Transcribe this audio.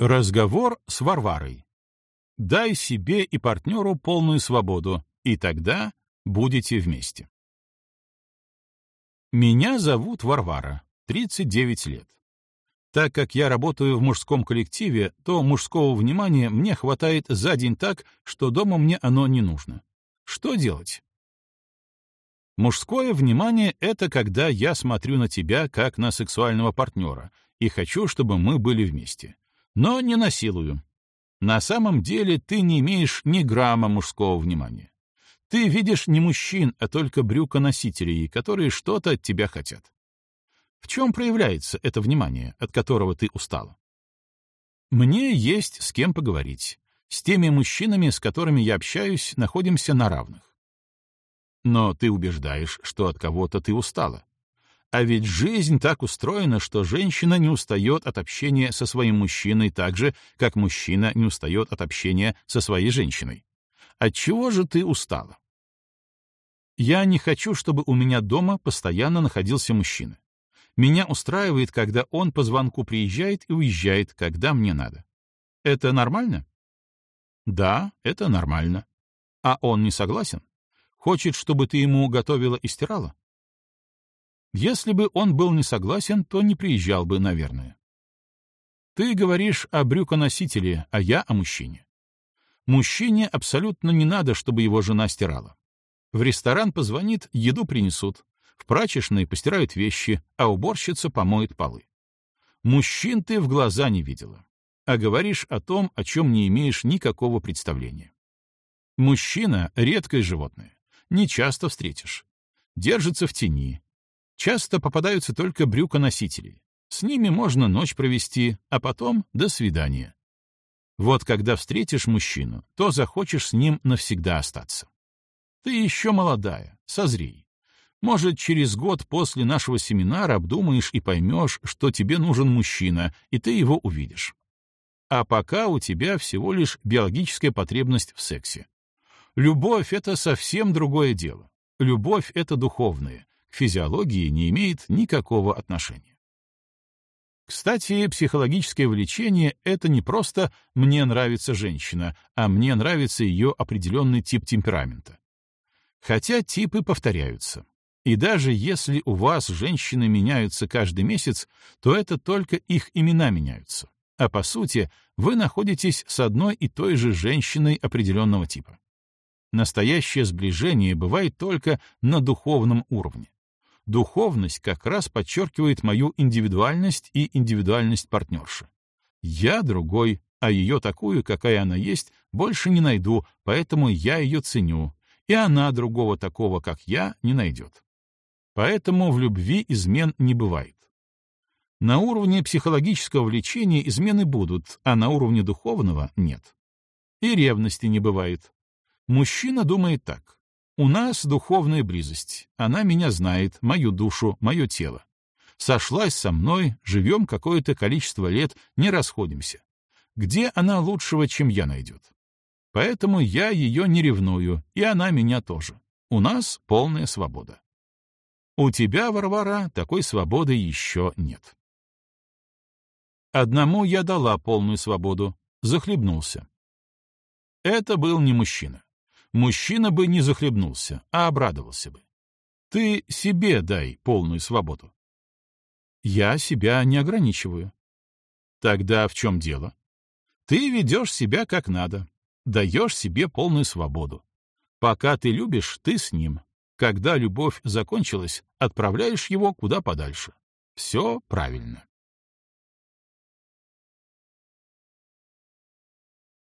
Разговор с Варварой. Дай себе и партнеру полную свободу, и тогда будете вместе. Меня зовут Варвара, 39 лет. Так как я работаю в мужском коллективе, то мужского внимания мне хватает за день так, что дома мне оно не нужно. Что делать? Мужское внимание — это когда я смотрю на тебя как на сексуального партнера и хочу, чтобы мы были вместе но не насилую. На самом деле ты не имеешь ни грамма мужского внимания. Ты видишь не мужчин, а только брюконосителей, которые что-то от тебя хотят. В чем проявляется это внимание, от которого ты устала? Мне есть с кем поговорить. С теми мужчинами, с которыми я общаюсь, находимся на равных. Но ты убеждаешь, что от кого-то ты устала. А ведь жизнь так устроена, что женщина не устает от общения со своим мужчиной так же, как мужчина не устает от общения со своей женщиной. От чего же ты устала? Я не хочу, чтобы у меня дома постоянно находился мужчина. Меня устраивает, когда он по звонку приезжает и уезжает, когда мне надо. Это нормально? Да, это нормально. А он не согласен? Хочет, чтобы ты ему готовила и стирала? Если бы он был не согласен, то не приезжал бы, наверное. Ты говоришь о брюконосителе, а я о мужчине. Мужчине абсолютно не надо, чтобы его жена стирала. В ресторан позвонит, еду принесут. В прачечной постирают вещи, а уборщица помоет полы. Мужчин ты в глаза не видела, а говоришь о том, о чем не имеешь никакого представления. Мужчина — редкое животное, не часто встретишь. Держится в тени, Часто попадаются только брюконосители. С ними можно ночь провести, а потом — до свидания. Вот когда встретишь мужчину, то захочешь с ним навсегда остаться. Ты еще молодая, созрей. Может, через год после нашего семинара обдумаешь и поймешь, что тебе нужен мужчина, и ты его увидишь. А пока у тебя всего лишь биологическая потребность в сексе. Любовь — это совсем другое дело. Любовь — это духовное, к физиологии не имеет никакого отношения. Кстати, психологическое влечение — это не просто «мне нравится женщина», а «мне нравится ее определенный тип темперамента». Хотя типы повторяются. И даже если у вас женщины меняются каждый месяц, то это только их имена меняются. А по сути, вы находитесь с одной и той же женщиной определенного типа. Настоящее сближение бывает только на духовном уровне. Духовность как раз подчеркивает мою индивидуальность и индивидуальность партнерши. Я другой, а ее такую, какая она есть, больше не найду, поэтому я ее ценю, и она другого такого, как я, не найдет. Поэтому в любви измен не бывает. На уровне психологического влечения измены будут, а на уровне духовного — нет. И ревности не бывает. Мужчина думает так. У нас духовная близость. Она меня знает, мою душу, мое тело. Сошлась со мной, живем какое-то количество лет, не расходимся. Где она лучшего, чем я, найдет? Поэтому я ее не ревную, и она меня тоже. У нас полная свобода. У тебя, Варвара, такой свободы еще нет. Одному я дала полную свободу, захлебнулся. Это был не мужчина мужчина бы не захлебнулся, а обрадовался бы. Ты себе дай полную свободу. Я себя не ограничиваю. Тогда в чем дело? Ты ведешь себя как надо, даешь себе полную свободу. Пока ты любишь, ты с ним. Когда любовь закончилась, отправляешь его куда подальше. Все правильно.